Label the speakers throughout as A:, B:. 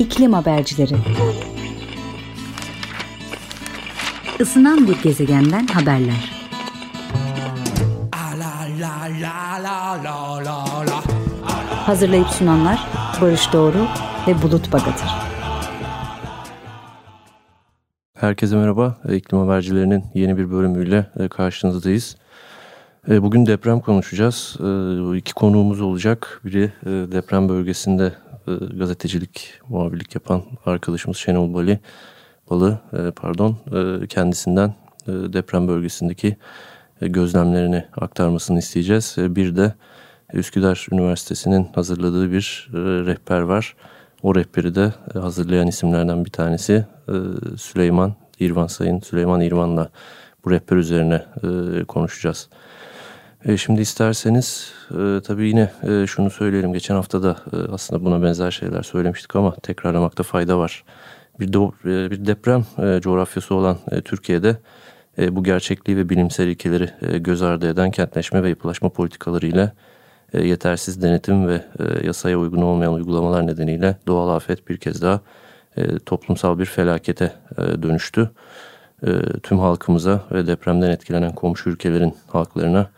A: İklim Habercileri Isınan bir gezegenden haberler Hazırlayıp sunanlar Barış Doğru ve Bulut Bagatır
B: Herkese merhaba. İklim Habercilerinin yeni bir bölümüyle e, karşınızdayız. E, bugün deprem konuşacağız. E, iki konuğumuz olacak. Biri deprem bölgesinde gazetecilik, muhabirlik yapan arkadaşımız Şenol Bali, Balı, pardon, kendisinden deprem bölgesindeki gözlemlerini aktarmasını isteyeceğiz. Bir de Üsküdar Üniversitesi'nin hazırladığı bir rehber var. O rehberi de hazırlayan isimlerden bir tanesi Süleyman İrvan Sayın Süleyman İrvan'la bu rehber üzerine konuşacağız. E, şimdi isterseniz e, tabii yine e, şunu söyleyelim. Geçen hafta da e, aslında buna benzer şeyler söylemiştik ama tekrarlamakta fayda var. Bir, e, bir deprem coğrafyası olan Türkiye'de bu gerçekliği ve bilimsel ilkeleri göz ardı eden kentleşme ve yapılaşma politikalarıyla e, yetersiz denetim ve yasaya uygun olmayan uygulamalar nedeniyle doğal afet bir kez daha toplumsal bir felakete dönüştü. Tüm halkımıza ve depremden etkilenen komşu ülkelerin halklarına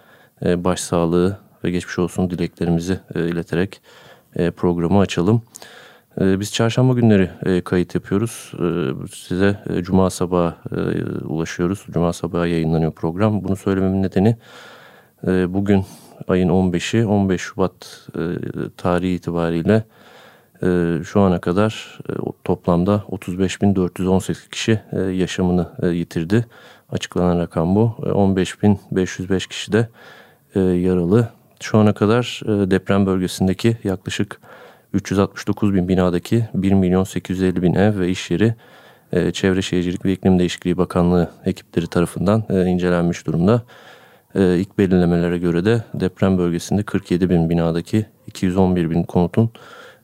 B: başsağlığı ve geçmiş olsun dileklerimizi e, ileterek e, programı açalım. Biz çarşamba günleri kayıt yapıyoruz. Size cuma sabahı ulaşıyoruz. Cuma sabahı yayınlanıyor program. Bunu söylememin nedeni bugün ayın 15'i 15 Şubat tarihi itibariyle şu ana kadar toplamda 35.418 kişi yaşamını yitirdi. Açıklanan rakam bu. 15.505 kişi de e, yaralı. Şu ana kadar e, deprem bölgesindeki yaklaşık 369 bin binadaki 1 milyon 850 bin ev ve iş yeri e, Çevre Şehircilik ve İklim Değişikliği Bakanlığı ekipleri tarafından e, incelenmiş durumda. E, ilk belirlemelere göre de deprem bölgesinde 47 bin binadaki 211 bin konutun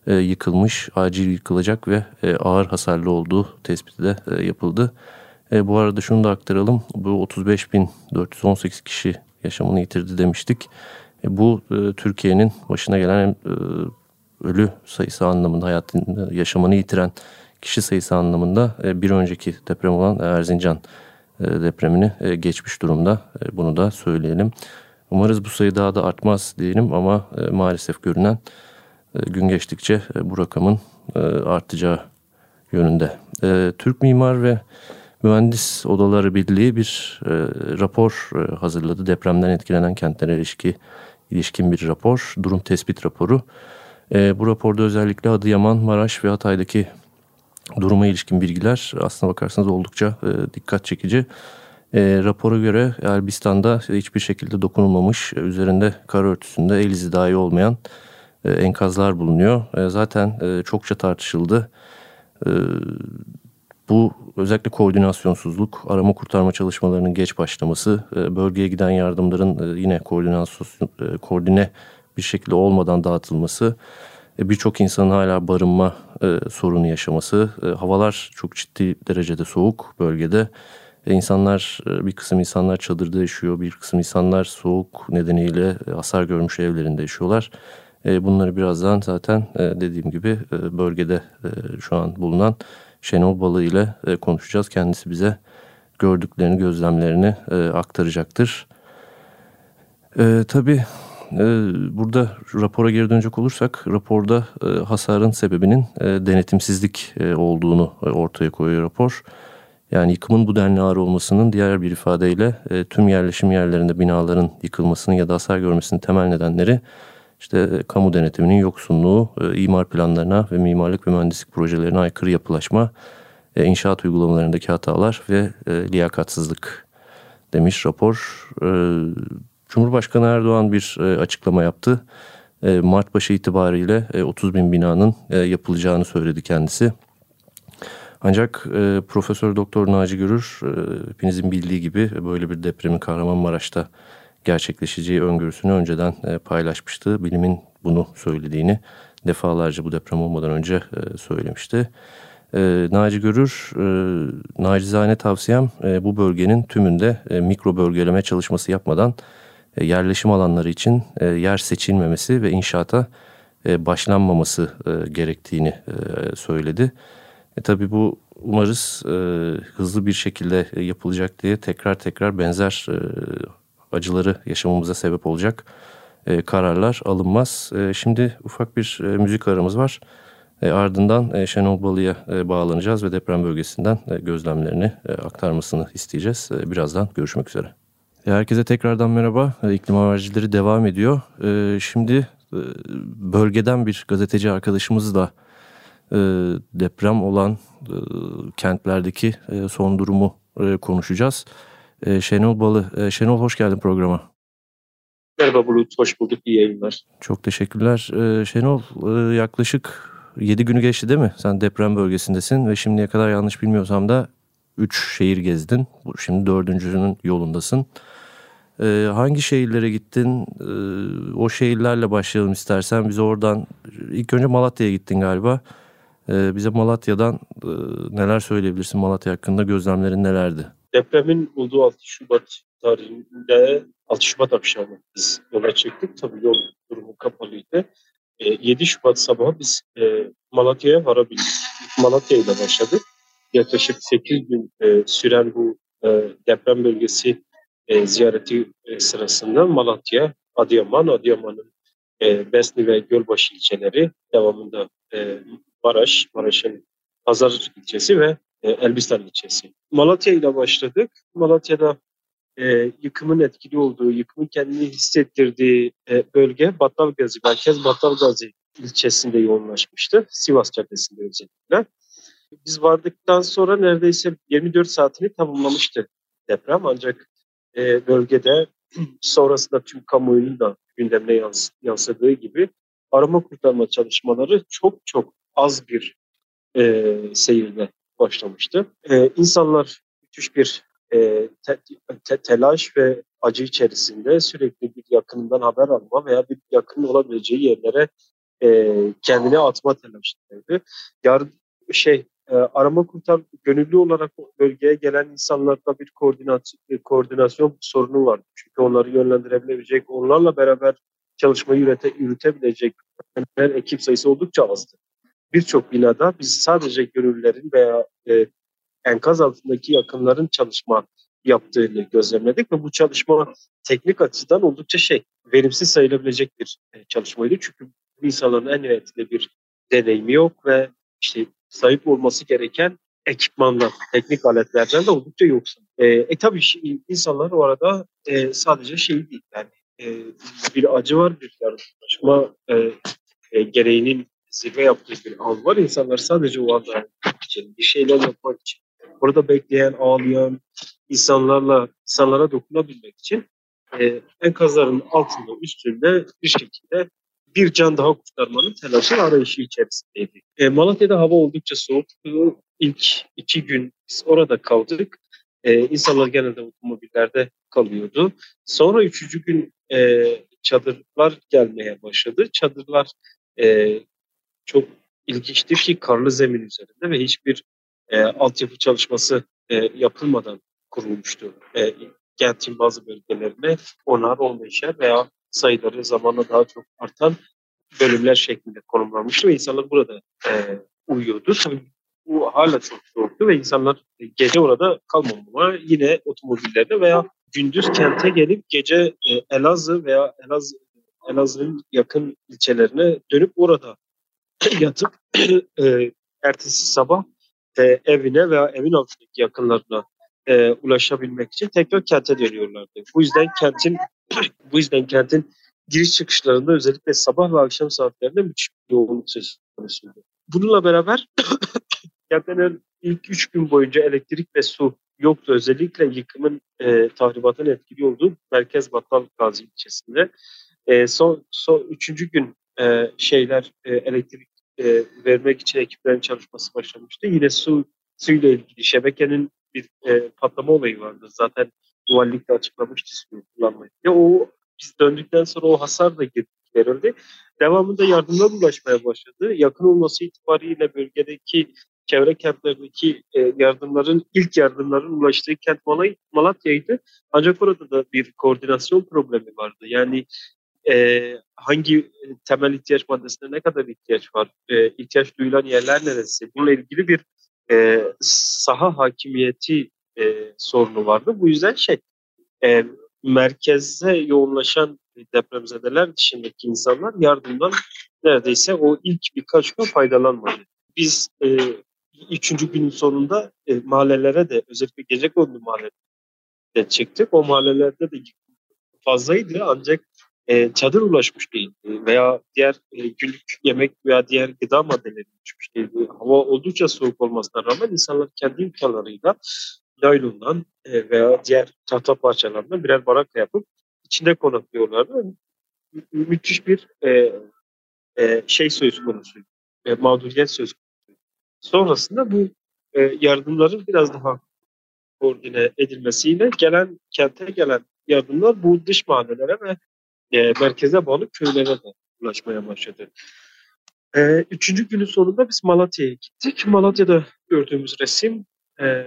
B: e, yıkılmış, acil yıkılacak ve e, ağır hasarlı olduğu tespiti de e, yapıldı. E, bu arada şunu da aktaralım. Bu 35.418 kişi yaşamını yitirdi demiştik. E, bu e, Türkiye'nin başına gelen e, ölü sayısı anlamında hayatın yaşamını yitiren kişi sayısı anlamında e, bir önceki deprem olan Erzincan e, depremini e, geçmiş durumda. E, bunu da söyleyelim. Umarız bu sayı daha da artmaz diyelim ama e, maalesef görünen e, gün geçtikçe e, bu rakamın e, artacağı yönünde. E, Türk Mimar ve Mühendis Odaları Birliği bir e, rapor e, hazırladı. Depremden etkilenen kentlere ilişki, ilişkin bir rapor, durum tespit raporu. E, bu raporda özellikle Adıyaman, Maraş ve Hatay'daki duruma ilişkin bilgiler aslına bakarsanız oldukça e, dikkat çekici. E, rapora göre Elbistan'da hiçbir şekilde dokunulmamış, üzerinde kar örtüsünde el izi dahi olmayan e, enkazlar bulunuyor. E, zaten e, çokça tartışıldı. E, bu özellikle koordinasyonsuzluk, arama kurtarma çalışmalarının geç başlaması, e, bölgeye giden yardımların e, yine koordinasyon, e, koordine bir şekilde olmadan dağıtılması, birçok insanın hala barınma sorunu yaşaması, havalar çok ciddi derecede soğuk bölgede. İnsanlar bir kısım insanlar çadırda yaşıyor, bir kısım insanlar soğuk nedeniyle hasar görmüş evlerinde yaşıyorlar. Bunları birazdan zaten dediğim gibi bölgede şu an bulunan Şenol Balı ile e, konuşacağız. Kendisi bize gördüklerini, gözlemlerini e, aktaracaktır. E, tabii e, burada rapora geri dönecek olursak raporda e, hasarın sebebinin e, denetimsizlik e, olduğunu e, ortaya koyuyor rapor. Yani yıkımın bu denli ağır olmasının diğer bir ifadeyle e, tüm yerleşim yerlerinde binaların yıkılmasının ya da hasar görmesinin temel nedenleri işte e, kamu denetiminin yoksunluğu, e, imar planlarına ve mimarlık ve mühendislik projelerine aykırı yapılaşma, e, inşaat uygulamalarındaki hatalar ve liyakatsızlık demiş rapor. Cumhurbaşkanı Erdoğan bir açıklama yaptı. Mart başı itibariyle 30 bin binanın yapılacağını söyledi kendisi. Ancak Profesör Doktor Naci Görür hepinizin bildiği gibi böyle bir depremin Kahramanmaraş'ta gerçekleşeceği öngörüsünü önceden e, paylaşmıştı. Bilimin bunu söylediğini defalarca bu deprem olmadan önce e, söylemişti. E, Naci Görür, e, nacizane tavsiyem e, bu bölgenin tümünde mikro bölgeleme çalışması yapmadan yerleşim alanları için yer seçilmemesi ve inşaata başlanmaması gerektiğini söyledi. E, tabii bu umarız e, hızlı bir şekilde yapılacak diye tekrar tekrar benzer e, acıları yaşamamıza sebep olacak e, kararlar alınmaz. E, şimdi ufak bir e, müzik aramız var. E, ardından e, Şenol Balı'ya e, bağlanacağız ve deprem bölgesinden e, gözlemlerini e, aktarmasını isteyeceğiz. E, birazdan görüşmek üzere. E, herkese tekrardan merhaba. E, iklim habercileri devam ediyor. E, şimdi e, bölgeden bir gazeteci arkadaşımızla e, deprem olan e, kentlerdeki e, son durumu e, konuşacağız. E, Şenol Balı. E, Şenol hoş geldin programa.
C: Merhaba Bulut, hoş bulduk. İyi yayınlar.
B: Çok teşekkürler. E, Şenol e, yaklaşık 7 günü geçti değil mi? Sen deprem bölgesindesin ve şimdiye kadar yanlış bilmiyorsam da 3 şehir gezdin. Şimdi dördüncünün yolundasın. Ee, hangi şehirlere gittin? Ee, o şehirlerle başlayalım istersen. Biz oradan ilk önce Malatya'ya gittin galiba. Ee, bize Malatya'dan e, neler söyleyebilirsin Malatya hakkında? Gözlemlerin nelerdi?
C: Depremin olduğu 6 Şubat tarihinde 6 Şubat akşamı biz yola çıktık. Tabii yol durumu kapalıydı. 7 Şubat sabahı biz e, Malatya'ya varabildik. Malatya ile başladık. Yaklaşık 8 gün e, süren bu e, deprem bölgesi e, ziyareti e, sırasında Malatya, Adıyaman, Adıyaman'ın e, Besni ve Gölbaşı ilçeleri devamında e, Maraş, Maraş'ın Pazar ilçesi ve e, Elbistan ilçesi. Malatya ile başladık. Malatya'da e, yıkımın etkili olduğu, yıkımın kendini hissettirdiği e, bölge Battalgazi, merkez Battalgazi ilçesinde yoğunlaşmıştı. Sivas Caddesi'nde özellikle. Biz vardıktan sonra neredeyse 24 saatini tamamlamıştı deprem ancak e, bölgede sonrasında tüm kamuoyunun da gündemine yans yansıdığı gibi arama kurtarma çalışmaları çok çok az bir e, seyirle başlamıştı. E, insanlar müthiş bir e, te, te, telaş ve acı içerisinde sürekli bir yakınından haber alma veya bir yakın olabileceği yerlere e, kendini atma telaşındaydı. Yar, şey e, arama kurtar gönüllü olarak bölgeye gelen insanlarla bir koordinasyon, koordinasyon sorunu vardı. Çünkü onları yönlendirebilecek, onlarla beraber çalışmayı yürüte, yürütebilecek ekip sayısı oldukça azdı. Birçok binada biz sadece gönüllülerin veya e, enkaz altındaki yakınların çalışma yaptığını gözlemledik ve bu çalışma teknik açıdan oldukça şey verimsiz sayılabilecek bir e, çalışmaydı. Çünkü bu insanların en nihayetinde bir deneyimi yok ve işte sahip olması gereken ekipmanlar, teknik aletlerden de oldukça yoksun. E, e tabii insanlar o arada e, sadece şey değil yani e, bir acı var, bir yardımlaşma e, e, gereğinin zirve yaptığı bir an var. İnsanlar sadece o anda için, bir şeyler yapmak için, orada bekleyen, ağlayan insanlarla insanlara dokunabilmek için e, enkazların altında, üstünde bir şekilde bir can daha kurtarmanın telaşı arayışı içerisindeydi. E, Malatya'da hava oldukça soğuk. İlk iki gün biz orada kaldık. E, insanlar genelde otomobillerde kalıyordu. Sonra üçüncü gün e, çadırlar gelmeye başladı. Çadırlar e, çok ilginçtir ki karlı zemin üzerinde ve hiçbir e, altyapı çalışması e, yapılmadan kurulmuştu. E, kentin bazı bölgelerine onar, on beşer veya sayıları zamanla daha çok artan bölümler şeklinde konumlanmıştı ve insanlar burada e, uyuyordu. Tabii bu hala çok soğuktu ve insanlar gece orada kalmamama yine otomobillerine veya gündüz kente gelip gece e, Elazığ veya Elazığ Elazığ'ın yakın ilçelerine dönüp orada yatıp e, ertesi sabah e, evine veya evin altındaki yakınlarına e, ulaşabilmek için tekrar kente dönüyorlardı. Bu yüzden kentin bu yüzden kentin giriş çıkışlarında özellikle sabah ve akşam saatlerinde müthiş bir yoğunluk söz konusuydu. Bununla beraber kentten ilk üç gün boyunca elektrik ve su yoktu. Özellikle yıkımın e, tahribatın etkili olduğu Merkez Battal Gazi ilçesinde. E, son, son üçüncü gün e, şeyler e, elektrik e, vermek için ekiplerin çalışması başlamıştı. Yine su suyla ilgili şebekenin bir e, patlama olayı vardı. Zaten valilik de açıklamıştı suyu kullanmayı. Ya o biz döndükten sonra o hasar da giderildi. Devamında yardımlar ulaşmaya başladı. Yakın olması itibariyle bölgedeki çevre kentlerdeki e, yardımların, ilk yardımların ulaştığı kent Malatya'ydı. Ancak orada da bir koordinasyon problemi vardı. Yani e, hangi temel ihtiyaç maddesine ne kadar ihtiyaç var, e, ihtiyaç duyulan yerler neresi, bununla ilgili bir e, saha hakimiyeti e, sorunu vardı. Bu yüzden şey, e, merkeze yoğunlaşan depremzedeler dışındaki insanlar yardımdan neredeyse o ilk birkaç gün faydalanmadı. Biz e, üçüncü günün sonunda e, mahallelere de özellikle gece kondu mahallelere çıktık. O mahallelerde de fazlaydı ancak e, çadır ulaşmış değildi veya diğer e, günlük yemek veya diğer gıda maddeleri ulaşmış değildi. Hava oldukça soğuk olmasına rağmen insanlar kendi imkanlarıyla naylondan e, veya diğer tahta parçalarından birer baraka yapıp içinde konaklıyorlardı. Mü müthiş bir e, e, şey söz konusu, e, mağduriyet söz konusu. Sonrasında bu e, yardımların biraz daha koordine edilmesiyle gelen kente gelen yardımlar bu dış mahallelere ve e, merkeze bağlı köylere de ulaşmaya başladı. E, üçüncü günün sonunda biz Malatya'ya gittik. Malatya'da gördüğümüz resim e,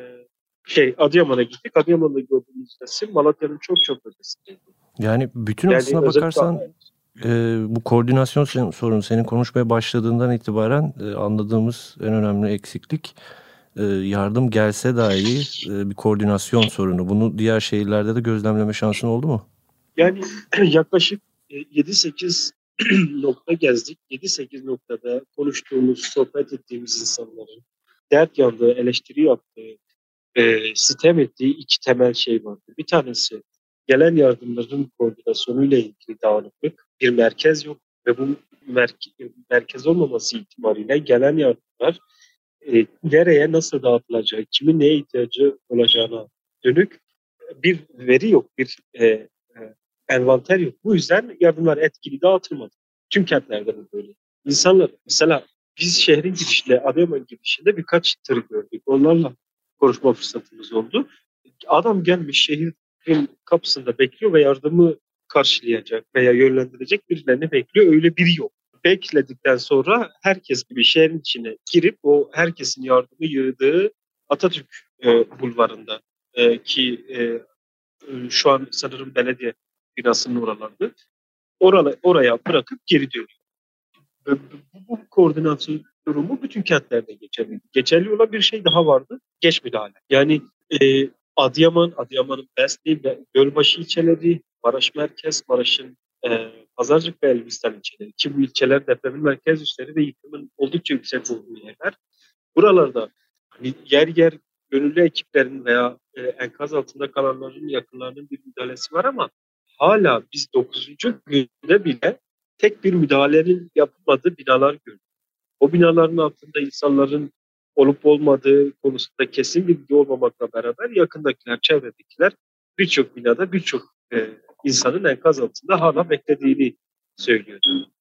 C: şey Adıyaman'a gittik. Adıyaman'da gördüğümüz resim Malatya'nın çok çok ötesindeydi.
B: Yani bütün yani aslına bakarsan e, bu koordinasyon sorunu senin konuşmaya başladığından itibaren e, anladığımız en önemli eksiklik e, yardım gelse dahi e, bir koordinasyon sorunu. Bunu diğer şehirlerde de gözlemleme şansın oldu mu?
C: Yani yaklaşık 7-8 nokta gezdik. 7-8 noktada konuştuğumuz, sohbet ettiğimiz insanların dert yandığı, eleştiri yaptığı, e, sitem ettiği iki temel şey vardı. Bir tanesi gelen yardımların koordinasyonuyla ilgili dağınıklık. Bir merkez yok ve bu merke, merkez olmaması itibariyle gelen yardımlar e, nereye nasıl dağıtılacağı, kimin neye ihtiyacı olacağına dönük bir veri yok, bir e, e, envanter yok. Bu yüzden yardımlar etkili dağıtılmadı. Tüm kentlerde bu böyle. İnsanlar mesela biz şehrin girişinde, Adıyaman girişinde birkaç tır gördük. Onlarla konuşma fırsatımız oldu. Adam gelmiş şehrin kapısında bekliyor ve yardımı karşılayacak veya yönlendirecek birilerini bekliyor. Öyle biri yok. Bekledikten sonra herkes gibi şehrin içine girip o herkesin yardımı yığdığı Atatürk e, bulvarında e, ki e, şu an sanırım belediye binasının oralardı. Orala, oraya bırakıp geri dönüyor. Bu, bu, koordinasyon durumu bütün kentlerde geçerli. Geçerli olan bir şey daha vardı. Geç müdahale. Yani e, Adıyaman, Adıyaman'ın Besni Gölbaşı ilçeleri, Maraş Merkez, Maraş'ın e, Pazarcık ve Elbistan ilçeleri ki bu ilçeler depremin merkez üsleri ve yıkımın oldukça yüksek olduğu yerler. Buralarda hani yer yer gönüllü ekiplerin veya e, enkaz altında kalanların yakınlarının bir müdahalesi var ama hala biz 9. günde bile tek bir müdahalenin yapılmadığı binalar gördük. O binaların altında insanların olup olmadığı konusunda kesin bilgi olmamakla beraber yakındakiler, çevredekiler birçok binada birçok e, insanın enkaz altında hala beklediğini söylüyordu.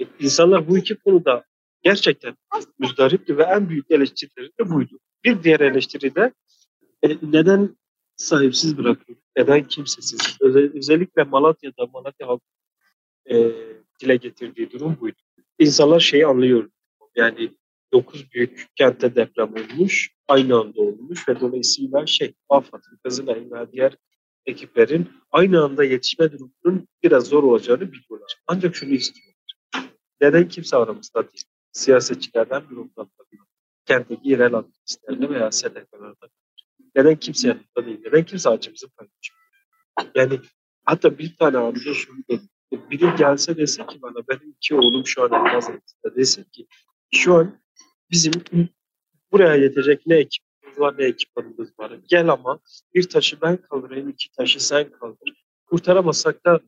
C: E, insanlar bu iki konuda gerçekten müzdaripti ve en büyük eleştirileri de buydu. Bir diğer eleştiri de e, neden sahipsiz bırakıyor, neden kimsesiz? Özel, özellikle Malatya'da, Malatya halkı e, dile getirdiği durum buydu. İnsanlar şeyi anlıyor, yani 9 büyük kentte deprem olmuş, aynı anda olmuş ve dolayısıyla şey, AFAD'ın, Kızılay'ın ve diğer ekiplerin aynı anda yetişme durumunun biraz zor olacağını biliyorlar. Ancak şunu istiyorlar. Neden kimse aramızda değil? Siyasetçilerden, bürokratlardan, kentteki yerel aktivistlerle veya STK'larda. Neden kimse yanında değil? Neden kimse acımızı paylaşmıyor? Yani hatta bir tane abi de şunu dedi. Biri gelse dese ki bana benim iki oğlum şu an enkaz altında dese ki şu an bizim buraya yetecek ne ekipimiz var ne ekipmanımız var. Gel ama bir taşı ben kaldırayım, iki taşı sen kaldır. Kurtaramazsak da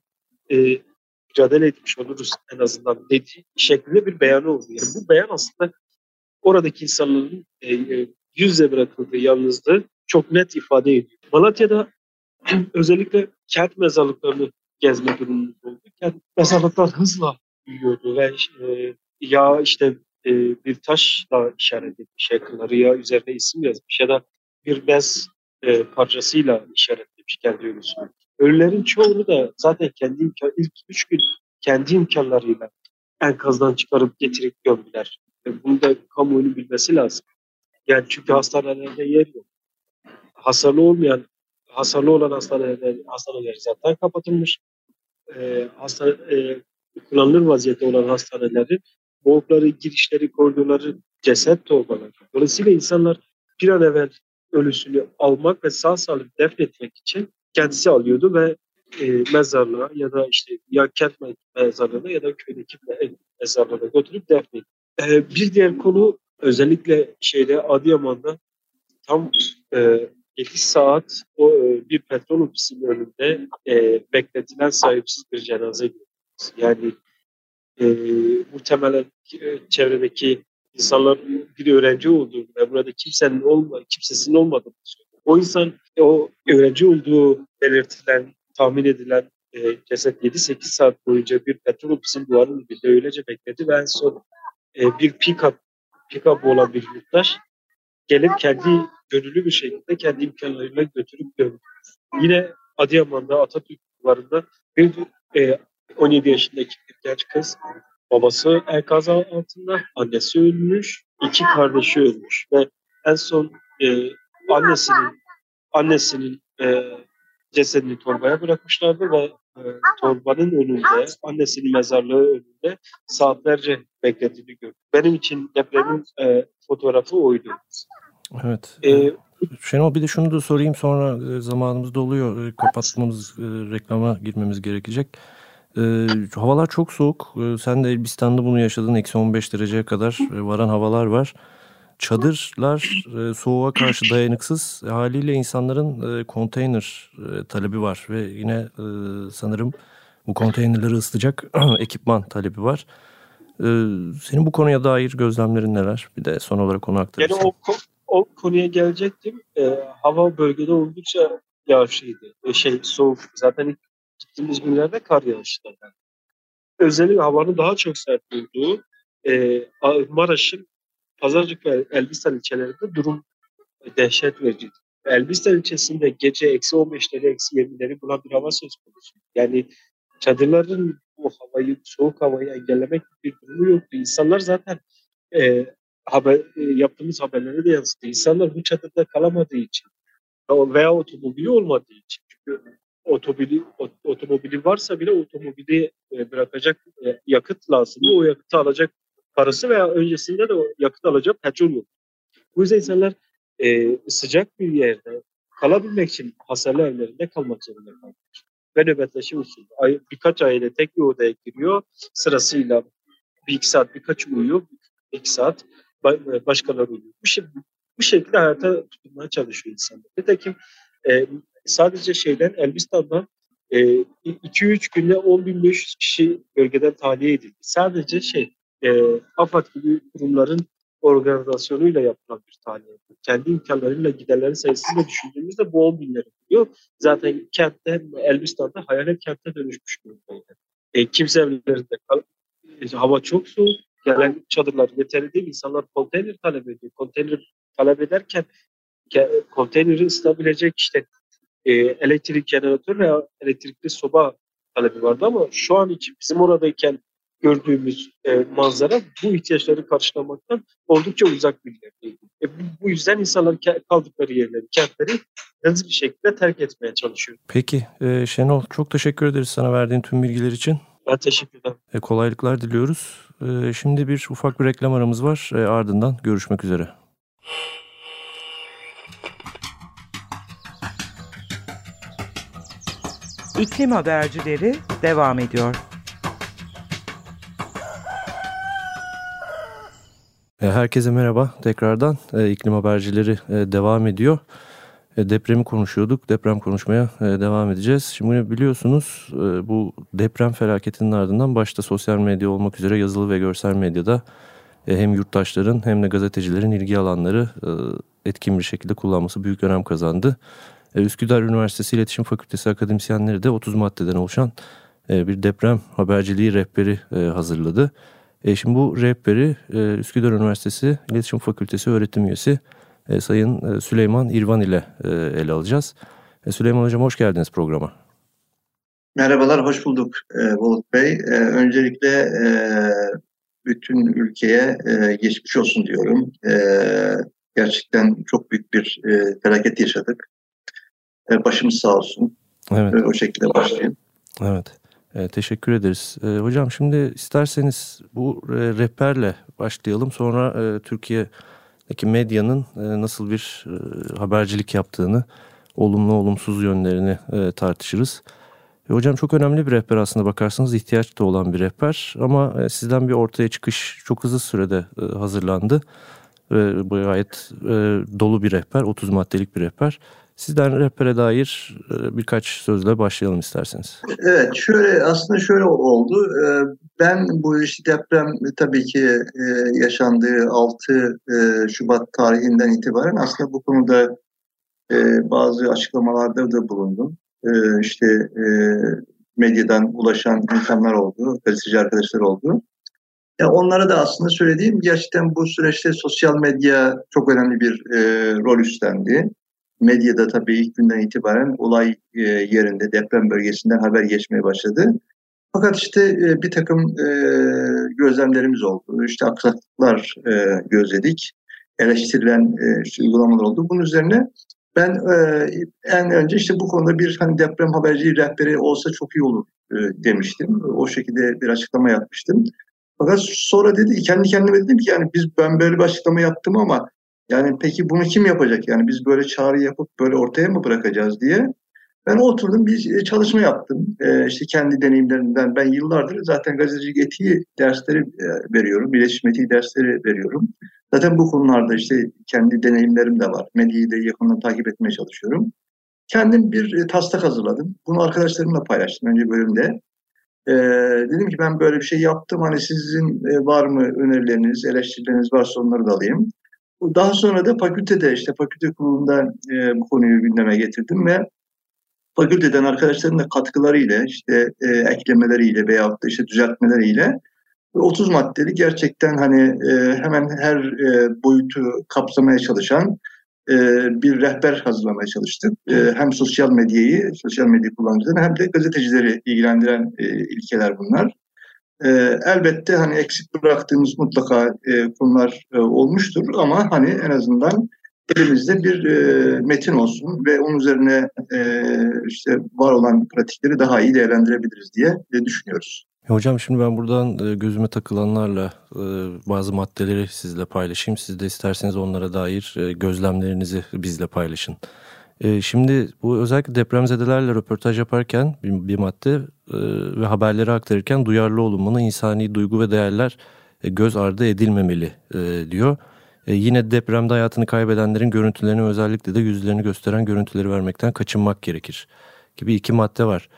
C: e, mücadele etmiş oluruz en azından dediği şeklinde bir beyanı oldu. Yani bu beyan aslında oradaki insanların e, e, yüzle bırakıldığı yalnızlığı çok net ifade ediyor. Malatya'da özellikle kent mezarlıklarını gezme durumumuz oldu. Kent mezarlıklar hızla büyüyordu ve e, ya işte e, bir taşla işaret etmiş yakınları ya üzerine isim yazmış ya da bir bez e, parçasıyla işaretlemiş kendi ölüsünü. Ölülerin çoğunu da zaten kendi imkan, ilk üç gün kendi imkanlarıyla enkazdan çıkarıp getirip gömdüler. E, bunu da kamuoyunun bilmesi lazım. Yani çünkü hastanelerde yer yok. Hasarlı olmayan, hasarlı olan hastaneler, hastaneler zaten kapatılmış. e, hasta e, kullanılır vaziyette olan hastaneleri, boğukları, girişleri, koridorları, ceset torbaları. Dolayısıyla insanlar bir an evvel ölüsünü almak ve sağ salim defnetmek için kendisi alıyordu ve e, mezarlığa ya da işte ya kent mezarlığına ya da köydeki mezarlığına götürüp defnediyor. E, bir diğer konu özellikle şeyde Adıyaman'da tam e, 7 saat o e, bir petrol ofisinin önünde e, bekletilen sahipsiz bir cenaze görüyoruz. Yani e, muhtemelen e, çevredeki insanlar bir öğrenci olduğunu ve burada kimsenin olma, kimsesinin olmadığını söylüyor. O insan o öğrenci olduğu belirtilen, tahmin edilen e, ceset 7-8 saat boyunca bir petrol ofisinin duvarının dibinde öylece bekledi ve en son e, bir pick-up pick-up olan bir yurttaş gelip kendi gönüllü bir şekilde kendi imkanlarıyla götürüp döndü. Yine Adıyaman'da Atatürk duvarında bir e, 17 yaşındaki bir genç kız babası enkaz altında, annesi ölmüş, iki kardeşi ölmüş ve en son e, annesinin annesinin e, cesedini torbaya bırakmışlardı ve e, torbanın önünde, annesinin mezarlığı önünde saatlerce beklediğini gördüm. Benim için depremin e, fotoğrafı oydu.
B: Evet. Ee, Şenol bir de şunu da sorayım sonra e, zamanımız doluyor. E, kapatmamız, e, reklama girmemiz gerekecek. havalar çok soğuk. sen de Elbistan'da bunu yaşadın. Eksi 15 dereceye kadar varan havalar var. Çadırlar soğuğa karşı dayanıksız. Haliyle insanların konteyner talebi var. Ve yine sanırım bu konteynerleri ısıtacak ekipman talebi var. senin bu konuya dair gözlemlerin neler? Bir de son olarak onu aktarırsın.
C: Yani o, o konuya gelecektim. E, hava bölgede oldukça yağışlıydı. E, şey soğuk. Zaten ilk gittiğimiz günlerde kar yağıştı. Yani. Özellikle havanın daha çok sert olduğu e, Maraş'ın Pazarcık ve Elbistan ilçelerinde durum dehşet vericiydi. Elbistan ilçesinde gece eksi 15'leri, eksi 20'leri bulan bir hava söz konusu. Yani çadırların bu havayı, soğuk havayı engellemek bir durumu yoktu. İnsanlar zaten e, haber, e, yaptığımız haberlere de yansıdı. İnsanlar bu çadırda kalamadığı için veya otomobili olmadığı için. Çünkü otomobili, otomobili varsa bile otomobili e, bırakacak e, yakıt lazım. O yakıtı alacak parası veya öncesinde de o yakıt alacak petrol yok. Bu yüzden insanlar e, sıcak bir yerde kalabilmek için hasarlı evlerinde kalmak zorunda kalıyor. Ve nöbetleşim usulü. Ay, birkaç aile tek bir odaya giriyor. Sırasıyla bir iki saat birkaç uyuyor. iki saat başkaları oluyor. Bu, bu şekilde hayata tutunmaya çalışıyor insanlar. Nitekim e, sadece şeyden Elbistan'dan 2-3 e, günde 10.500 kişi bölgeden tahliye edildi. Sadece şey e, AFAD gibi kurumların organizasyonuyla yapılan bir tahliye. Kendi imkanlarıyla giderlerin sayısını düşündüğümüzde bu 10 binleri buluyor. Zaten kentte, Elbistan'da hayalet kente dönüşmüş durumdaydı. E, kimse evlerinde kal e, hava çok soğuk gelen çadırlar yeterli değil. İnsanlar konteyner talep ediyor. Konteyner talep ederken konteyneri ısıtabilecek işte e, elektrik jeneratör veya elektrikli soba talebi vardı ama şu an için bizim oradayken gördüğümüz e, manzara bu ihtiyaçları karşılamaktan oldukça uzak bir yerdeydi. E, bu, bu yüzden insanlar kaldıkları yerleri, kentleri hızlı bir şekilde terk etmeye çalışıyor.
B: Peki e, Şenol çok teşekkür ederiz sana verdiğin tüm bilgiler için.
C: Ben teşekkür ederim.
B: E, kolaylıklar diliyoruz. E, şimdi bir ufak bir reklam aramız var. E, ardından görüşmek üzere.
D: İklim habercileri devam ediyor.
B: Herkese merhaba tekrardan. E, iklim habercileri e, devam ediyor. E, depremi konuşuyorduk. Deprem konuşmaya e, devam edeceğiz. Şimdi biliyorsunuz e, bu deprem felaketinin ardından başta sosyal medya olmak üzere yazılı ve görsel medyada hem yurttaşların hem de gazetecilerin ilgi alanları etkin bir şekilde kullanması büyük önem kazandı. Üsküdar Üniversitesi İletişim Fakültesi akademisyenleri de 30 maddeden oluşan bir deprem haberciliği rehberi hazırladı. Şimdi bu rehberi Üsküdar Üniversitesi İletişim Fakültesi öğretim üyesi e, Sayın e, Süleyman İrvan ile e, ele alacağız. Süleyman Hocam hoş geldiniz programa.
E: Merhabalar, hoş bulduk Bulut Bey. Öncelikle bütün ülkeye geçmiş olsun diyorum. Gerçekten çok büyük bir felaket yaşadık. Başımız sağ olsun. Evet. O şekilde başlayayım.
B: Evet. E, teşekkür ederiz. E, hocam şimdi isterseniz bu e, rehberle başlayalım. Sonra e, Türkiye'deki medyanın e, nasıl bir e, habercilik yaptığını, olumlu olumsuz yönlerini e, tartışırız. E, hocam çok önemli bir rehber aslında bakarsanız ihtiyaç da olan bir rehber. Ama e, sizden bir ortaya çıkış çok hızlı sürede e, hazırlandı. Ve bu gayet e, dolu bir rehber, 30 maddelik bir rehber. Sizden rehbere dair e, birkaç sözle başlayalım isterseniz.
E: Evet, şöyle aslında şöyle oldu. E, ben bu iş deprem tabii ki e, yaşandığı 6 Şubat tarihinden itibaren aslında bu konuda bazı açıklamalarda da bulundum. İşte medyadan ulaşan insanlar oldu, gazeteci arkadaşlar oldu. Ya onlara da aslında söylediğim gerçekten bu süreçte sosyal medya çok önemli bir rol üstlendi medyada tabii ilk günden itibaren olay e, yerinde deprem bölgesinden haber geçmeye başladı. Fakat işte e, bir takım e, gözlemlerimiz oldu. İşte aksaklıklar gözledik. Eleştirilen işte uygulamalar oldu. Bunun üzerine ben en önce işte bu konuda bir hani deprem haberci rehberi olsa çok iyi olur demiştim. O şekilde bir açıklama yapmıştım. Fakat sonra dedi kendi kendime dedim ki yani biz ben böyle bir açıklama yaptım ama yani peki bunu kim yapacak? Yani biz böyle çağrı yapıp böyle ortaya mı bırakacağız diye. Ben oturdum bir e, çalışma yaptım. Ee, işte kendi deneyimlerimden ben yıllardır zaten gazetecilik etiği dersleri e, veriyorum. İletişim etiği dersleri veriyorum. Zaten bu konularda işte kendi deneyimlerim de var. Medyayı da yakından takip etmeye çalışıyorum. Kendim bir e, taslak hazırladım. Bunu arkadaşlarımla paylaştım önce bölümde. Ee, dedim ki ben böyle bir şey yaptım. Hani sizin var mı önerileriniz, eleştirileriniz varsa onları da alayım. Daha sonra da fakültede işte fakülte kurulunda e, bu konuyu gündeme getirdim ve fakülteden arkadaşların da katkılarıyla işte e, eklemeleriyle veyahut da işte düzeltmeleriyle 30 maddeli gerçekten hani e, hemen her e, boyutu kapsamaya çalışan e, bir rehber hazırlamaya çalıştık. E, hem sosyal medyayı, sosyal medya kullanıcılarını hem de gazetecileri ilgilendiren e, ilkeler bunlar. E, elbette hani eksik bıraktığımız mutlaka e, konular e, olmuştur ama hani en azından elimizde bir e, metin olsun ve onun üzerine e, işte var olan pratikleri daha iyi değerlendirebiliriz diye e, düşünüyoruz.
B: Hocam şimdi ben buradan e, gözüme takılanlarla e, bazı maddeleri sizle paylaşayım. Siz de isterseniz onlara dair e, gözlemlerinizi bizle paylaşın. E, şimdi bu özellikle depremzedelerle röportaj yaparken bir, bir madde e, ve haberleri aktarırken duyarlı olunmanın insani duygu ve değerler e, göz ardı edilmemeli e, diyor. E, yine depremde hayatını kaybedenlerin görüntülerini özellikle de yüzlerini gösteren görüntüleri vermekten kaçınmak gerekir gibi iki madde var.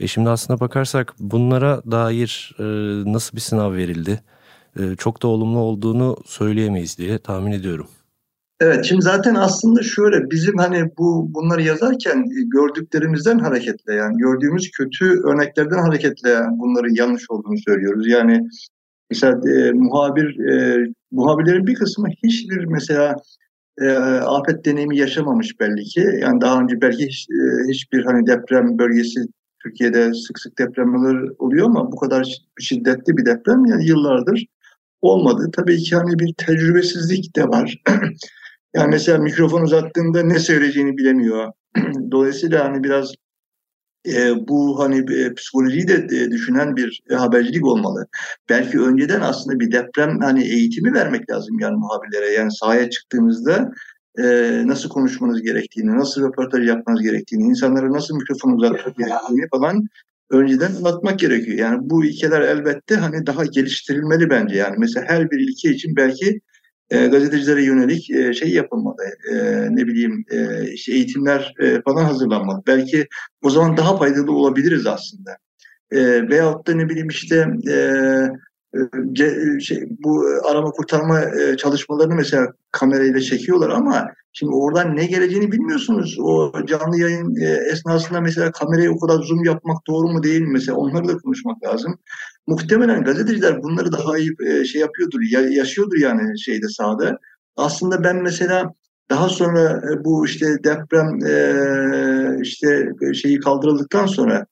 B: E şimdi aslına bakarsak bunlara dair e, nasıl bir sınav verildi? E, çok da olumlu olduğunu söyleyemeyiz diye tahmin ediyorum.
E: Evet, şimdi zaten aslında şöyle bizim hani bu bunları yazarken gördüklerimizden hareketle yani gördüğümüz kötü örneklerden hareketle yani bunların yanlış olduğunu söylüyoruz. Yani mesela e, muhabir e, muhabirlerin bir kısmı hiçbir mesela e, afet deneyimi yaşamamış belli ki. Yani daha önce belki hiç, e, hiçbir hani deprem bölgesi Türkiye'de sık sık depremler oluyor ama bu kadar şiddetli bir deprem yani yıllardır olmadı. Tabii ki hani bir tecrübesizlik de var. Yani mesela mikrofon uzattığında ne söyleyeceğini bilemiyor. Dolayısıyla hani biraz e, bu hani e, psikolojiyi de e, düşünen bir e, habercilik olmalı. Belki önceden aslında bir deprem hani eğitimi vermek lazım yani muhabirlere. Yani sahaya çıktığınızda e, nasıl konuşmanız gerektiğini, nasıl röportaj yapmanız gerektiğini, insanlara nasıl mikrofon uzatmak gerektiğini falan önceden anlatmak gerekiyor. Yani bu ilkeler elbette hani daha geliştirilmeli bence. Yani mesela her bir ilke için belki e, gazetecilere yönelik e, şey yapılmalı. E, ne bileyim e, işte eğitimler e, falan hazırlanmalı. Belki o zaman daha faydalı olabiliriz aslında. E, veyahut da ne bileyim işte e, e şey, bu arama kurtarma e, çalışmalarını mesela kamerayla çekiyorlar ama şimdi oradan ne geleceğini bilmiyorsunuz. O canlı yayın e, esnasında mesela kamerayı o kadar zoom yapmak doğru mu değil mi mesela onları da konuşmak lazım muhtemelen gazeteciler bunları daha iyi e, şey yapıyordur, yaşıyordur yani şeyde sahada. Aslında ben mesela daha sonra e, bu işte deprem e, işte şeyi kaldırıldıktan sonra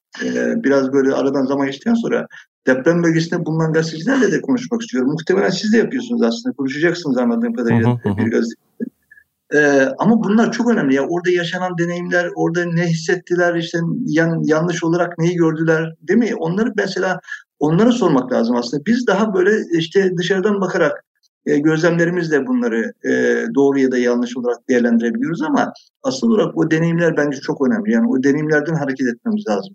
E: biraz böyle aradan zaman geçtikten sonra deprem bölgesinde bulunan gazetecilerle de konuşmak istiyorum. Muhtemelen siz de yapıyorsunuz aslında. Konuşacaksınız anladığım kadarıyla bir gazeteci. Ee, ama bunlar çok önemli. Ya orada yaşanan deneyimler, orada ne hissettiler, işte yan, yanlış olarak neyi gördüler, değil mi? Onları mesela onlara sormak lazım aslında. Biz daha böyle işte dışarıdan bakarak e, gözlemlerimizle bunları e, doğru ya da yanlış olarak değerlendirebiliyoruz ama asıl olarak o deneyimler bence çok önemli. Yani o deneyimlerden hareket etmemiz lazım.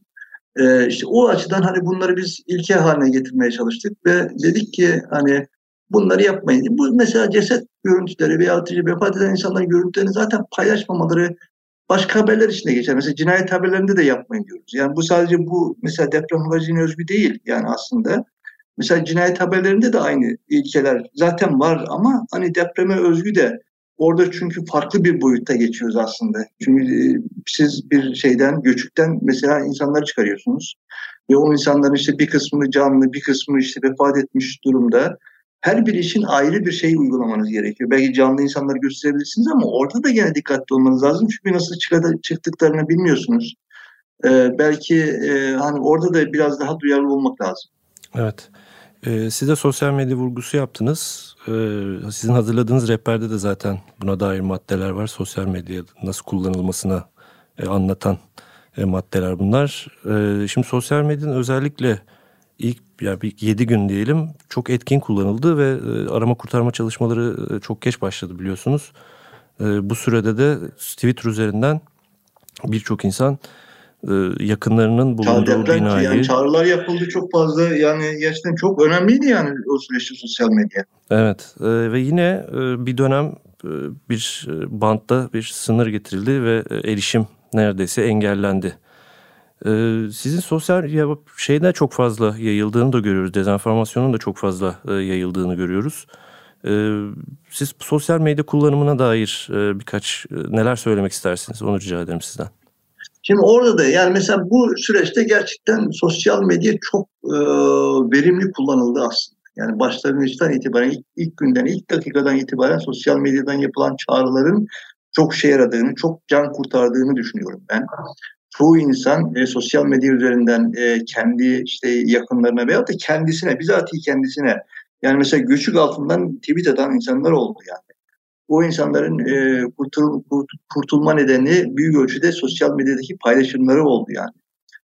E: E, işte o açıdan hani bunları biz ilke haline getirmeye çalıştık ve dedik ki hani bunları yapmayın. Bu mesela ceset görüntüleri veya vefat eden insanların görüntülerini zaten paylaşmamaları başka haberler içinde geçer. Mesela cinayet haberlerinde de yapmayın diyoruz. Yani bu sadece bu mesela deprem haberciliğine özgü değil yani aslında. Mesela cinayet haberlerinde de aynı ilkeler zaten var ama hani depreme özgü de orada çünkü farklı bir boyutta geçiyoruz aslında. Çünkü e, siz bir şeyden, göçükten mesela insanları çıkarıyorsunuz. Ve o insanların işte bir kısmı canlı, bir kısmı işte vefat etmiş durumda. Her bir için ayrı bir şey uygulamanız gerekiyor. Belki canlı insanları gösterebilirsiniz ama orada da gene dikkatli olmanız lazım. Çünkü nasıl çıktıklarını bilmiyorsunuz. Ee, belki e, hani orada da biraz daha duyarlı olmak lazım.
B: Evet. Ee, siz de sosyal medya vurgusu yaptınız. Ee, sizin hazırladığınız rehberde de zaten buna dair maddeler var. Sosyal medya nasıl kullanılmasına e, anlatan e, maddeler bunlar. E, şimdi sosyal medyanın özellikle ilk yani bir 7 gün diyelim çok etkin kullanıldı ve e, arama kurtarma çalışmaları e, çok geç başladı biliyorsunuz. E, bu sürede de Twitter üzerinden birçok insan yakınlarının bulunduğu binayı...
E: Yani çağrılar yapıldı çok fazla yani gerçekten çok önemliydi yani o süreçte sosyal medya.
B: Evet ve yine bir dönem bir bantta bir sınır getirildi ve erişim neredeyse engellendi. Sizin sosyal ya şeyde çok fazla yayıldığını da görüyoruz. Dezenformasyonun da çok fazla yayıldığını görüyoruz. Siz sosyal medya kullanımına dair birkaç neler söylemek istersiniz? Onu rica ederim sizden.
E: Şimdi orada da yani mesela bu süreçte gerçekten sosyal medya çok e, verimli kullanıldı aslında. Yani başlangıçtan itibaren ilk, ilk günden, ilk dakikadan itibaren sosyal medyadan yapılan çağrıların çok şey yaradığını, çok can kurtardığını düşünüyorum ben. Çoğu insan e, sosyal medya üzerinden e, kendi işte yakınlarına veyahut da kendisine, bizatihi kendisine yani mesela göçük altından tweet atan insanlar oldu yani o insanların e, kurtul, kurtulma nedeni büyük ölçüde sosyal medyadaki paylaşımları oldu yani.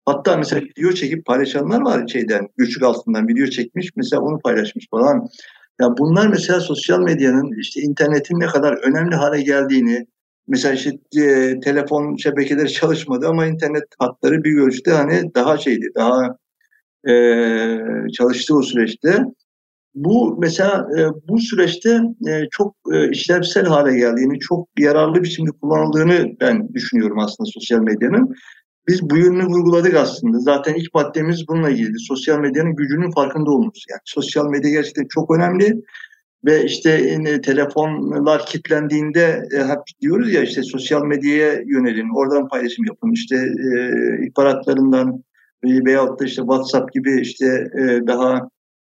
E: Hatta mesela video çekip paylaşanlar var şeyden, göçük altından video çekmiş mesela onu paylaşmış falan. Ya bunlar mesela sosyal medyanın işte internetin ne kadar önemli hale geldiğini, mesela işte e, telefon şebekeleri çalışmadı ama internet hatları bir ölçüde hani daha şeydi, daha e, çalıştı o süreçte bu mesela e, bu süreçte e, çok e, işlevsel hale geldiğini, çok yararlı biçimde kullanıldığını ben düşünüyorum aslında sosyal medyanın. Biz bu yönünü vurguladık aslında. Zaten ilk maddemiz bununla ilgili. Sosyal medyanın gücünün farkında olması. Yani sosyal medya gerçekten çok önemli. Ve işte e, telefonlar kilitlendiğinde e, hep diyoruz ya işte sosyal medyaya yönelin, oradan paylaşım yapın. İşte e, ihbaratlarından veyahut da işte WhatsApp gibi işte e, daha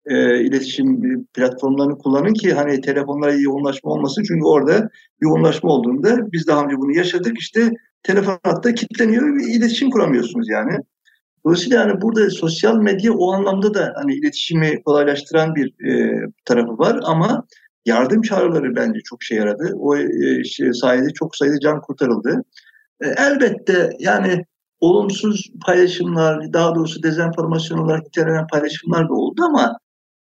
E: e, iletişim platformlarını kullanın ki hani telefonlara yoğunlaşma olmasın. Çünkü orada yoğunlaşma olduğunda biz daha önce bunu yaşadık. İşte telefon hatta kilitleniyor ve iletişim kuramıyorsunuz yani. Dolayısıyla yani burada sosyal medya o anlamda da hani iletişimi kolaylaştıran bir e, tarafı var ama yardım çağrıları bence çok şey yaradı. O e, şey, sayede çok sayıda can kurtarıldı. E, elbette yani olumsuz paylaşımlar, daha doğrusu dezenformasyon olarak nitelenen paylaşımlar da oldu ama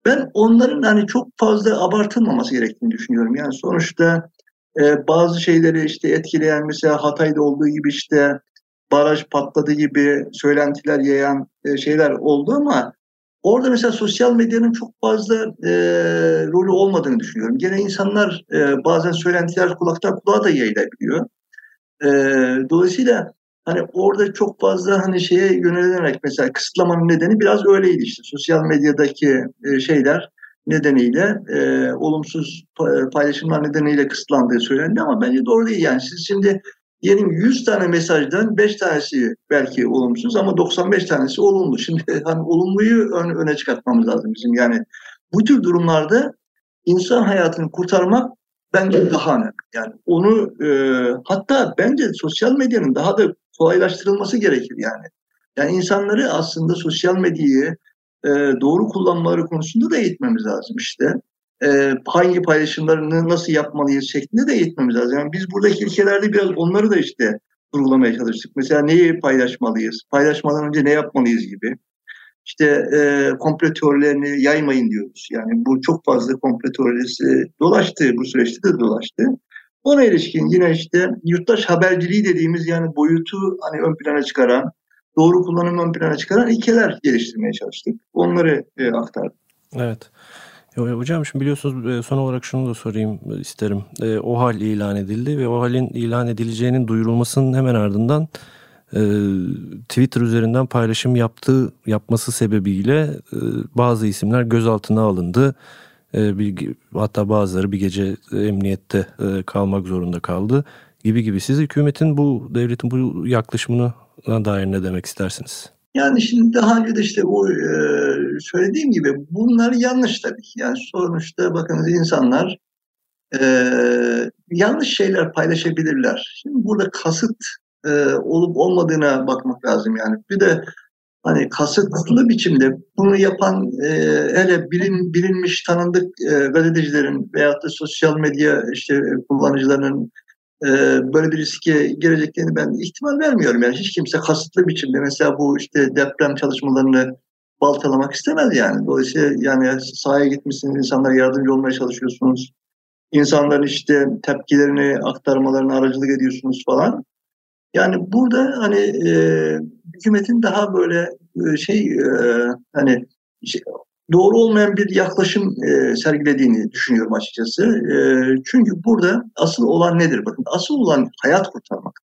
E: ben onların hani çok fazla abartılmaması gerektiğini düşünüyorum. Yani sonuçta e, bazı şeyleri işte etkileyen mesela Hatay'da olduğu gibi işte baraj patladı gibi söylentiler yayan e, şeyler oldu ama orada mesela sosyal medyanın çok fazla e, rolü olmadığını düşünüyorum. Gene insanlar e, bazen söylentiler kulaktan kulağa da yayılabiliyor. E, dolayısıyla hani orada çok fazla hani şeye yönelilerek mesela kısıtlamanın nedeni biraz öyleydi işte. Sosyal medyadaki e, şeyler nedeniyle e, olumsuz paylaşımlar nedeniyle kısıtlandığı söylendi ama bence doğru değil. Yani siz şimdi diyelim 100 tane mesajdan 5 tanesi belki olumsuz ama 95 tanesi olumlu. Şimdi hani olumluyu ön, öne çıkartmamız lazım bizim. Yani bu tür durumlarda insan hayatını kurtarmak bence daha önemli. Yani onu e, hatta bence sosyal medyanın daha da kolaylaştırılması gerekir yani. Yani insanları aslında sosyal medyayı e, doğru kullanmaları konusunda da eğitmemiz lazım işte. E, hangi paylaşımlarını nasıl yapmalıyız şeklinde de eğitmemiz lazım. Yani biz buradaki ilkelerde biraz onları da işte vurgulamaya çalıştık. Mesela neyi paylaşmalıyız? Paylaşmadan önce ne yapmalıyız gibi. İşte e, komplo teorilerini yaymayın diyoruz. Yani bu çok fazla komplo teorisi dolaştı. Bu süreçte de dolaştı. Ona ilişkin yine işte yurttaş haberciliği dediğimiz yani boyutu hani ön plana çıkaran, doğru kullanım ön plana çıkaran ilkeler geliştirmeye çalıştık. Onları e, aktardık.
B: Evet. Hocam şimdi biliyorsunuz e, son olarak şunu da sorayım isterim. E, o hal ilan edildi ve o halin ilan edileceğinin duyurulmasının hemen ardından e, Twitter üzerinden paylaşım yaptığı yapması sebebiyle bazı isimler gözaltına alındı. Bir, hatta bazıları bir gece emniyette kalmak zorunda kaldı gibi gibi. Siz hükümetin bu devletin bu yaklaşımına dair ne demek istersiniz?
E: Yani şimdi daha önce de işte bu e, söylediğim gibi bunlar yanlış tabii ki. Yani sonuçta bakınız insanlar e, yanlış şeyler paylaşabilirler. Şimdi burada kasıt e, olup olmadığına bakmak lazım yani. Bir de hani kasıtlı biçimde bunu yapan e, hele bilin, bilinmiş tanındık e, gazetecilerin veyahut da sosyal medya işte kullanıcılarının e, böyle bir riske gireceklerini ben ihtimal vermiyorum. Yani hiç kimse kasıtlı biçimde mesela bu işte deprem çalışmalarını baltalamak istemez yani. Dolayısıyla yani sahaya gitmişsiniz, insanlara yardımcı olmaya çalışıyorsunuz. İnsanların işte tepkilerini aktarmalarını aracılık ediyorsunuz falan. Yani burada hani e, hükümetin daha böyle e, şey e, hani şey, doğru olmayan bir yaklaşım e, sergilediğini düşünüyorum açıkçası. E, çünkü burada asıl olan nedir? Bakın asıl olan hayat kurtarmak.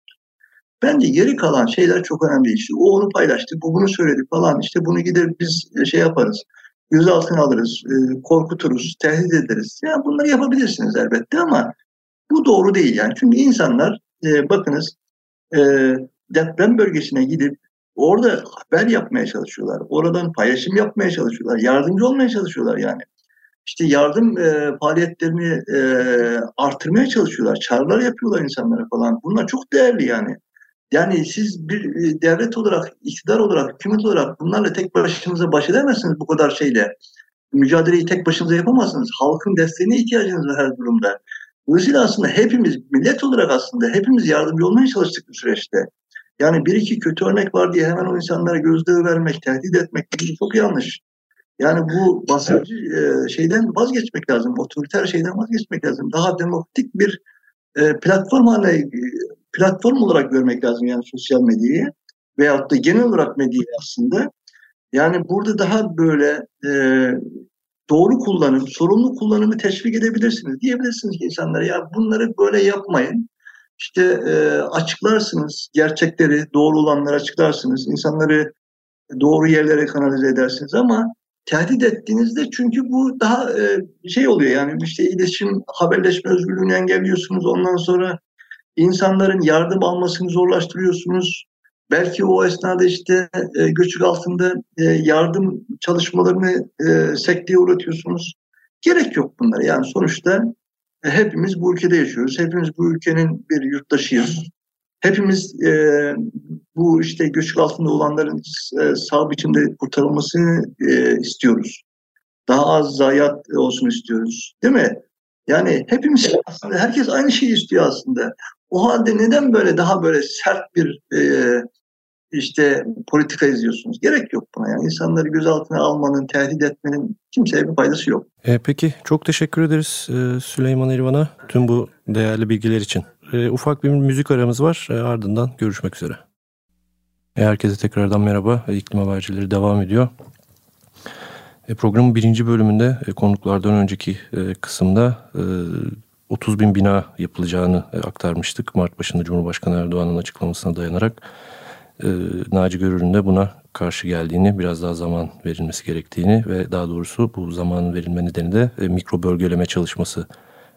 E: Bence geri kalan şeyler çok önemli. İşte o onu paylaştı, bu bunu söyledi falan. İşte bunu gider biz e, şey yaparız. Gözaltına alırız, e, korkuturuz, tehdit ederiz. Yani bunları yapabilirsiniz elbette ama bu doğru değil yani. Çünkü insanlar e, bakınız e, deprem bölgesine gidip Orada haber yapmaya çalışıyorlar. Oradan paylaşım yapmaya çalışıyorlar. Yardımcı olmaya çalışıyorlar yani. İşte yardım e, faaliyetlerini e, artırmaya çalışıyorlar. Çağrılar yapıyorlar insanlara falan. Bunlar çok değerli yani. Yani siz bir e, devlet olarak, iktidar olarak, hükümet olarak bunlarla tek başınıza baş edemezsiniz bu kadar şeyle. Mücadeleyi tek başınıza yapamazsınız. Halkın desteğine ihtiyacınız var her durumda. Dolayısıyla aslında hepimiz, millet olarak aslında hepimiz yardımcı olmaya çalıştık bu süreçte. Yani bir iki kötü örnek var diye hemen o insanlara gözdağı vermek, tehdit etmek çok yanlış. Yani bu basıncı e, şeyden vazgeçmek lazım, otoriter şeyden vazgeçmek lazım. Daha demokratik bir e, platform haline, platform olarak görmek lazım yani sosyal medyayı veyahut da genel olarak medyayı aslında. Yani burada daha böyle e, doğru kullanım, sorumlu kullanımı teşvik edebilirsiniz. Diyebilirsiniz ki insanlara ya bunları böyle yapmayın işte e, açıklarsınız gerçekleri, doğru olanları açıklarsınız. insanları doğru yerlere kanalize edersiniz ama tehdit ettiğinizde çünkü bu daha e, şey oluyor yani işte iletişim, haberleşme özgürlüğünü engelliyorsunuz. Ondan sonra insanların yardım almasını zorlaştırıyorsunuz. Belki o esnada işte e, göçük altında e, yardım çalışmalarını e, sekteye uğratıyorsunuz. Gerek yok bunlara. Yani sonuçta e, hepimiz bu ülkede yaşıyoruz. Hepimiz bu ülkenin bir yurttaşıyız. Hepimiz e, bu işte göçük altında olanların e, sağ biçimde kurtarılmasını e, istiyoruz. Daha az zayiat olsun istiyoruz. Değil mi? Yani hepimiz aslında herkes aynı şeyi istiyor aslında. O halde neden böyle daha böyle sert bir e, işte politika izliyorsunuz. Gerek yok buna yani. insanları gözaltına almanın, tehdit etmenin kimseye bir faydası yok.
B: E, peki çok teşekkür ederiz e, Süleyman İrvan'a tüm bu değerli bilgiler için. E, ufak bir müzik aramız var e, ardından görüşmek üzere. E, herkese tekrardan merhaba. E, İklim Habercileri devam ediyor. E, programın birinci bölümünde e, konuklardan önceki e, kısımda e, 30 bin bina yapılacağını e, aktarmıştık. Mart başında Cumhurbaşkanı Erdoğan'ın açıklamasına dayanarak e, Naci Görür'ün de buna karşı geldiğini, biraz daha zaman verilmesi gerektiğini ve daha doğrusu bu zamanın verilme nedeni de e, mikro bölgeleme çalışması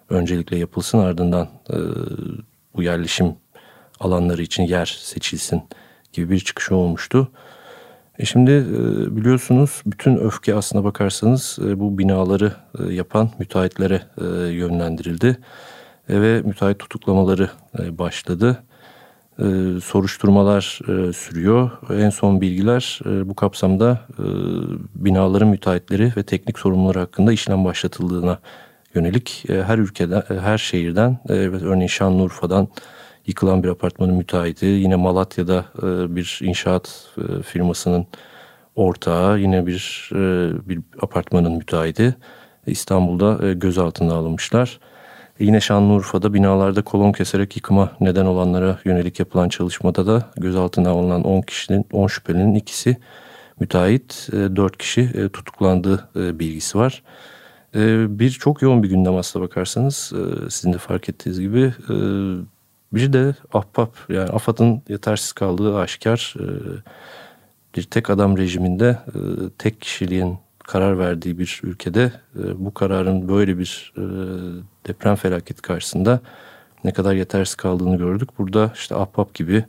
B: öncelikle yapılsın ardından e, bu yerleşim alanları için yer seçilsin gibi bir çıkışı olmuştu. E şimdi biliyorsunuz bütün öfke aslına bakarsanız bu binaları yapan müteahhitlere yönlendirildi ve müteahhit tutuklamaları başladı e, soruşturmalar e, sürüyor. En son bilgiler e, bu kapsamda e, binaların müteahhitleri ve teknik sorumluları hakkında işlem başlatıldığına yönelik her ülkeden, her şehirden, örneğin Şanlıurfa'dan yıkılan bir apartmanın müteahhiti, yine Malatya'da bir inşaat firmasının ortağı, yine bir bir apartmanın müteahhiti İstanbul'da gözaltına alınmışlar. Yine Şanlıurfa'da binalarda kolon keserek yıkıma neden olanlara yönelik yapılan çalışmada da gözaltına alınan 10 kişinin 10 şüphelinin ikisi müteahhit, 4 kişi tutuklandığı bilgisi var. Bir çok yoğun bir gündem aslına bakarsanız sizin de fark ettiğiniz gibi. Bir de ahbap yani AFAD'ın yetersiz kaldığı aşikar bir tek adam rejiminde tek kişiliğin karar verdiği bir ülkede bu kararın böyle bir deprem felaketi karşısında ne kadar yetersiz kaldığını gördük. Burada işte ahbap gibi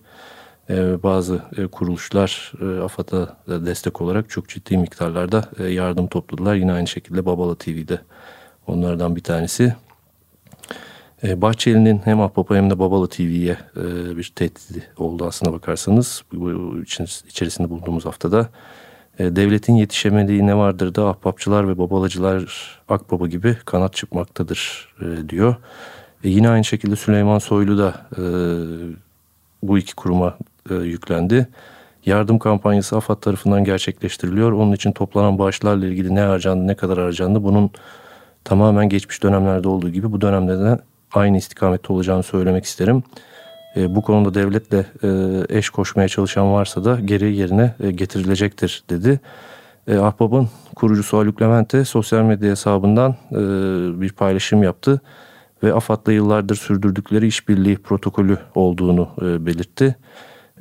B: bazı kuruluşlar AFAD'a destek olarak çok ciddi miktarlarda yardım topladılar. Yine aynı şekilde Babala TV'de onlardan bir tanesi. Bahçeli'nin hem Ahbap'a hem de Babalı TV'ye bir tehdidi oldu aslına bakarsanız. Bu içerisinde bulunduğumuz haftada devletin yetişemediği ne vardır da ahbapçılar ve babalacılar akbaba gibi kanat çıkmaktadır diyor. yine aynı şekilde Süleyman Soylu da bu iki kuruma yüklendi. Yardım kampanyası AFAD tarafından gerçekleştiriliyor. Onun için toplanan bağışlarla ilgili ne harcandı, ne kadar harcandı bunun tamamen geçmiş dönemlerde olduğu gibi bu dönemde de aynı istikamette olacağını söylemek isterim. E, bu konuda devletle e, eş koşmaya çalışan varsa da geri yerine e, getirilecektir dedi. E, Ahbap'ın kurucusu Haluk Levent'e sosyal medya hesabından bir paylaşım yaptı ve AFAD'la yıllardır sürdürdükleri işbirliği protokolü olduğunu belirtti.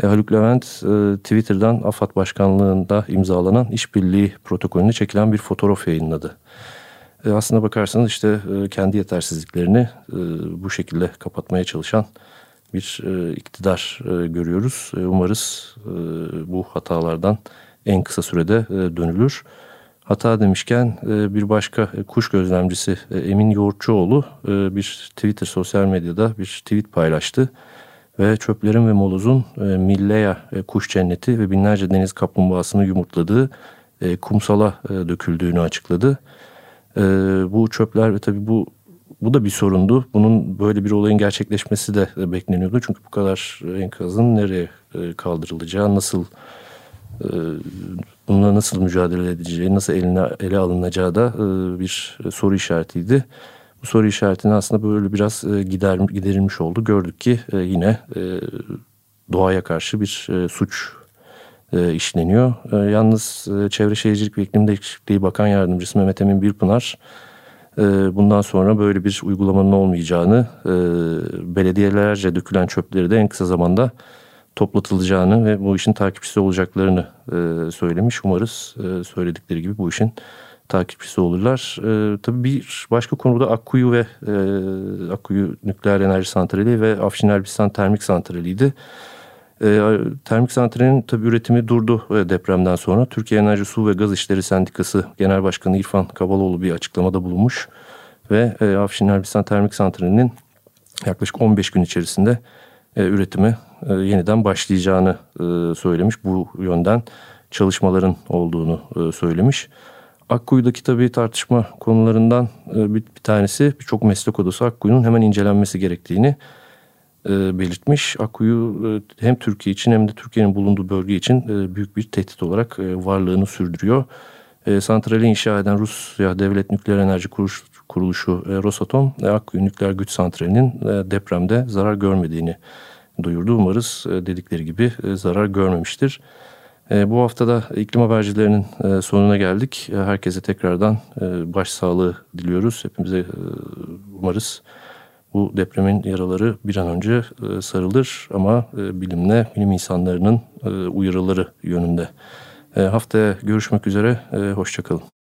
B: Haluk Levent Twitter'dan AFAD başkanlığında imzalanan işbirliği protokolünü çekilen bir fotoğraf yayınladı. E, aslına bakarsanız işte kendi yetersizliklerini bu şekilde kapatmaya çalışan bir iktidar görüyoruz. Umarız bu hatalardan en kısa sürede dönülür. Hata demişken bir başka kuş gözlemcisi Emin Yoğurtçuoğlu bir Twitter sosyal medyada bir tweet paylaştı. Ve çöplerin ve molozun Milleya kuş cenneti ve binlerce deniz kaplumbağasını yumurtladığı kumsala döküldüğünü açıkladı. E, bu çöpler ve tabii bu bu da bir sorundu. Bunun böyle bir olayın gerçekleşmesi de bekleniyordu. Çünkü bu kadar enkazın nereye e, kaldırılacağı, nasıl e, bununla nasıl mücadele edileceği, nasıl eline ele alınacağı da e, bir soru işaretiydi. Bu soru işaretini aslında böyle biraz gider, giderilmiş oldu. Gördük ki yine doğaya karşı bir suç e, işleniyor. E, yalnız e, Çevre Şehircilik ve İklim Değişikliği Bakan Yardımcısı Mehmet Emin Birpınar e, bundan sonra böyle bir uygulamanın olmayacağını, e, belediyelerce dökülen çöpleri de en kısa zamanda toplatılacağını ve bu işin takipçisi olacaklarını e, söylemiş. Umarız e, söyledikleri gibi bu işin takipçisi olurlar. Tabii bir başka konuda Akkuyu ve Akkuyu Nükleer Enerji Santrali ve Afşin Elbistan Termik Santrali'ydi. E, termik santralin tabi üretimi durdu e, depremden sonra. Türkiye Enerji Su ve Gaz İşleri Sendikası Genel Başkanı İrfan Kabaloğlu bir açıklamada bulunmuş. Ve e, Afşin Elbistan Termik Santrali'nin yaklaşık 15 gün içerisinde e, üretimi e, yeniden başlayacağını e, söylemiş. Bu yönden çalışmaların olduğunu e, söylemiş. Akkuyu'daki tabii tartışma konularından e, bir, bir tanesi birçok meslek odası Akkuyu'nun hemen incelenmesi gerektiğini e, belirtmiş. Akkuyu e, hem Türkiye için hem de Türkiye'nin bulunduğu bölge için e, büyük bir tehdit olarak varlığını sürdürüyor. Santrali inşa eden Rusya Devlet Nükleer Enerji Kuruluşu Rosatom, Akkuyu Nükleer Güç Santrali'nin depremde zarar görmediğini duyurdu. Umarız dedikleri gibi zarar görmemiştir. Bu haftada iklim habercilerinin sonuna geldik. Herkese tekrardan başsağlığı diliyoruz. Hepimize umarız bu depremin yaraları bir an önce e, sarılır ama e, bilimle, bilim insanlarının e, uyarıları yönünde. Haftaya görüşmek üzere, hoşçakalın.